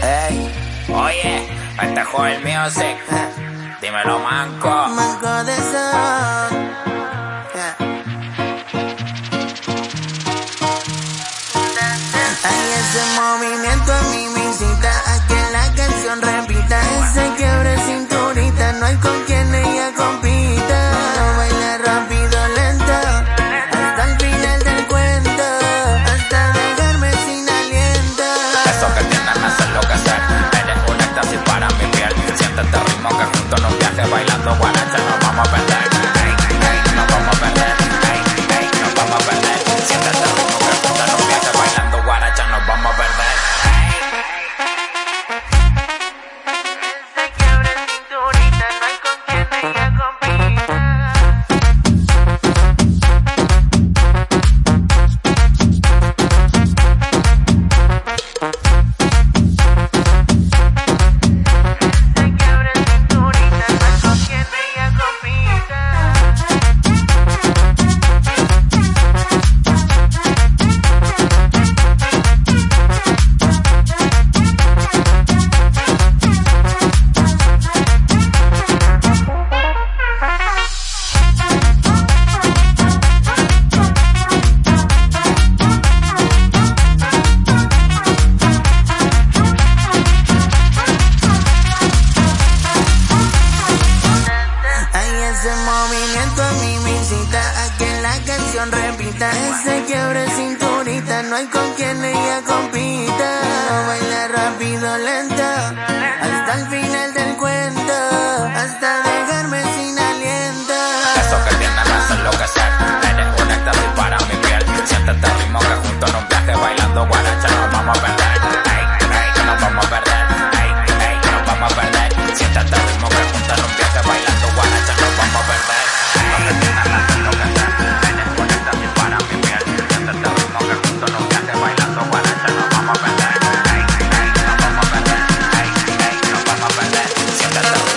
Hey. Oye, este joven mío se... Dímelo, manco. Manco de sol. Yeah. Hay ese movimiento en mi Ese movimiento a mí me incita a que la canción repita. Ese quiebre cinturita, no hay con quien ella compita. No baila rápido, lento, hasta el fin. Zacatau.